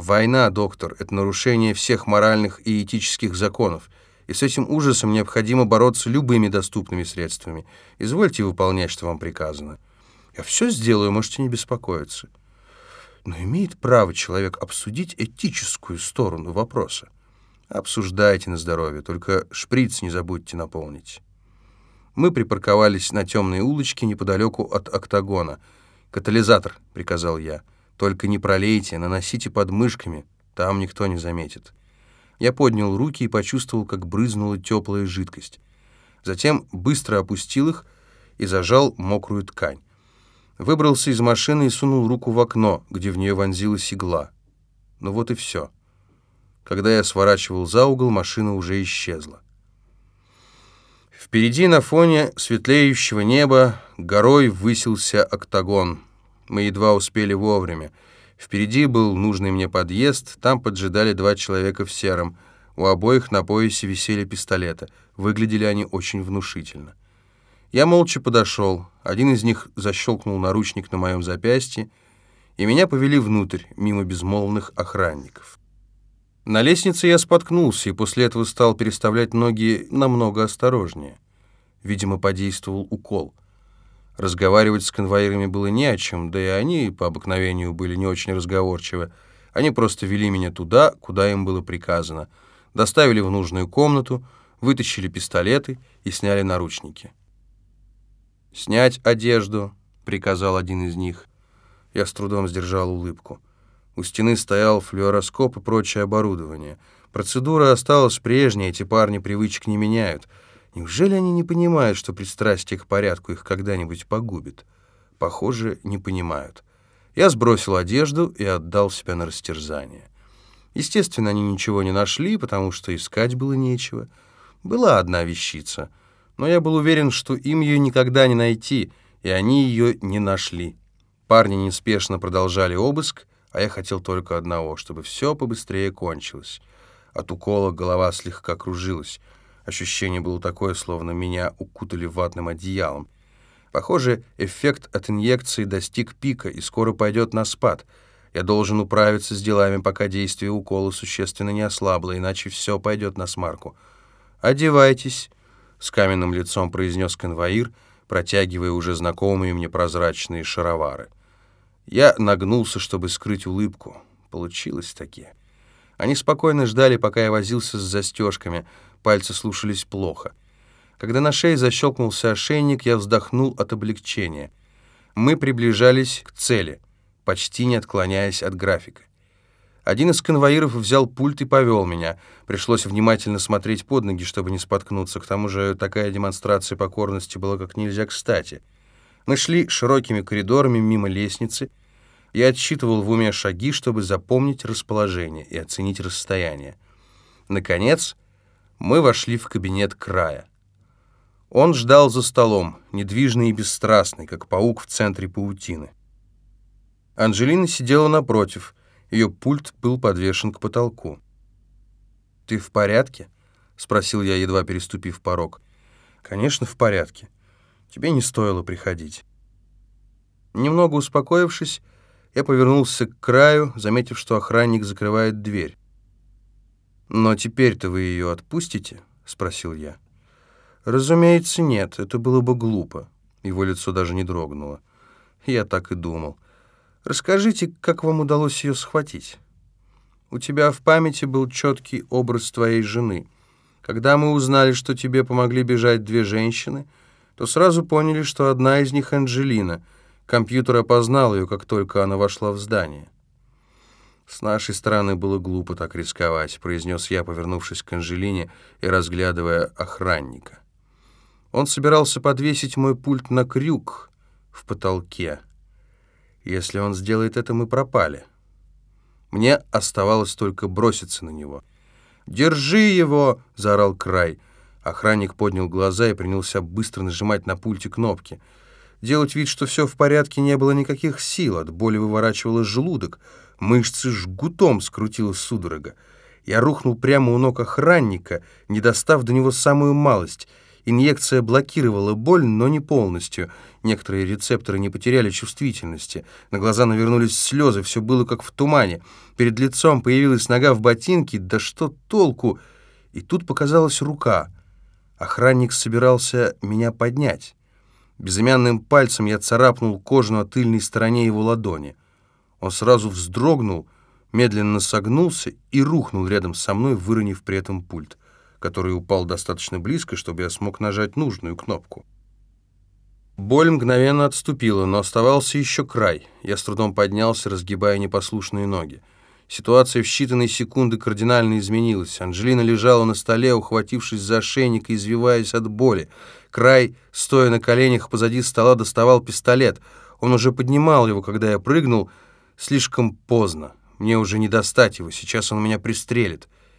Война, доктор, это нарушение всех моральных и этических законов, и с этим ужасом необходимо бороться любыми доступными средствами. Извольте выполнять, что вам приказано. Я все сделаю, можете не беспокоиться. Но имеет право человек обсудить этическую сторону вопроса. Обсуждайте на здоровье, только шприц не забудьте наполнить. Мы припарковались на темной улочке неподалеку от октагона. «Катализатор», — приказал я. «Только не пролейте, наносите под мышками, там никто не заметит». Я поднял руки и почувствовал, как брызнула теплая жидкость. Затем быстро опустил их и зажал мокрую ткань. Выбрался из машины и сунул руку в окно, где в нее вонзилась игла. Ну вот и все. Когда я сворачивал за угол, машина уже исчезла. Впереди на фоне светлеющего неба горой высился октагон. Мы едва успели вовремя. Впереди был нужный мне подъезд, там поджидали два человека в сером. У обоих на поясе висели пистолеты. Выглядели они очень внушительно. Я молча подошел. Один из них защелкнул наручник на моем запястье, и меня повели внутрь, мимо безмолвных охранников. На лестнице я споткнулся и после этого стал переставлять ноги намного осторожнее. Видимо, подействовал укол. Разговаривать с конвоирами было не о чем, да и они по обыкновению были не очень разговорчивы. Они просто вели меня туда, куда им было приказано. Доставили в нужную комнату, вытащили пистолеты и сняли наручники. «Снять одежду», — приказал один из них. Я с трудом сдержал улыбку. У стены стоял флюороскоп и прочее оборудование. Процедура осталась прежней, эти парни привычек не меняют. Неужели они не понимают, что пристрастие к порядку их когда-нибудь погубит? Похоже, не понимают. Я сбросил одежду и отдал себя на растерзание. Естественно, они ничего не нашли, потому что искать было нечего. Была одна вещица, но я был уверен, что им ее никогда не найти, и они ее не нашли. Парни неспешно продолжали обыск, а я хотел только одного, чтобы все побыстрее кончилось. От укола голова слегка кружилась. Ощущение было такое, словно меня укутали ватным одеялом. Похоже, эффект от инъекции достиг пика и скоро пойдет на спад. Я должен управиться с делами, пока действие укола существенно не ослабло, иначе все пойдет на смарку. «Одевайтесь», — с каменным лицом произнес конвоир, протягивая уже знакомые мне прозрачные шаровары. Я нагнулся, чтобы скрыть улыбку. Получилось таки. Они спокойно ждали, пока я возился с застежками. Пальцы слушались плохо. Когда на шее защелкнулся ошейник, я вздохнул от облегчения. Мы приближались к цели, почти не отклоняясь от графика. Один из конвоиров взял пульт и повел меня. Пришлось внимательно смотреть под ноги, чтобы не споткнуться. К тому же такая демонстрация покорности была как нельзя кстати. Мы шли широкими коридорами мимо лестницы. Я отсчитывал в уме шаги, чтобы запомнить расположение и оценить расстояние. Наконец, мы вошли в кабинет края. Он ждал за столом, недвижный и бесстрастный, как паук в центре паутины. Анжелина сидела напротив, ее пульт был подвешен к потолку. «Ты в порядке?» — спросил я, едва переступив порог. «Конечно, в порядке. Тебе не стоило приходить». Немного успокоившись, я повернулся к краю, заметив, что охранник закрывает дверь. «Но теперь-то вы ее отпустите?» — спросил я. «Разумеется, нет. Это было бы глупо». Его лицо даже не дрогнуло. Я так и думал. «Расскажите, как вам удалось ее схватить?» «У тебя в памяти был четкий образ твоей жены. Когда мы узнали, что тебе помогли бежать две женщины, то сразу поняли, что одна из них Анжелина — Компьютер опознал ее, как только она вошла в здание. «С нашей стороны было глупо так рисковать», — произнес я, повернувшись к Анжелине и разглядывая охранника. Он собирался подвесить мой пульт на крюк в потолке. Если он сделает это, мы пропали. Мне оставалось только броситься на него. «Держи его!» — заорал Край. Охранник поднял глаза и принялся быстро нажимать на пульте кнопки — Делать вид, что все в порядке, не было никаких сил, от боли выворачивало желудок, мышцы жгутом скрутила судорога. Я рухнул прямо у ног охранника, не достав до него самую малость, Инъекция блокировала боль, но не полностью. Некоторые рецепторы не потеряли чувствительности. На глаза навернулись слезы, все было как в тумане. Перед лицом появилась нога в ботинке, да что толку? И тут показалась рука. Охранник собирался меня поднять. Безымянным пальцем я царапнул кожу на тыльной стороне его ладони. Он сразу вздрогнул, медленно согнулся и рухнул рядом со мной, выронив при этом пульт, который упал достаточно близко, чтобы я смог нажать нужную кнопку. Боль мгновенно отступила, но оставался еще край. Я с трудом поднялся, разгибая непослушные ноги. Ситуация в считанные секунды кардинально изменилась. Анжелина лежала на столе, ухватившись за ошейник и извиваясь от боли. Край, стоя на коленях позади стола, доставал пистолет. Он уже поднимал его, когда я прыгнул. Слишком поздно. Мне уже не достать его, сейчас он меня пристрелит.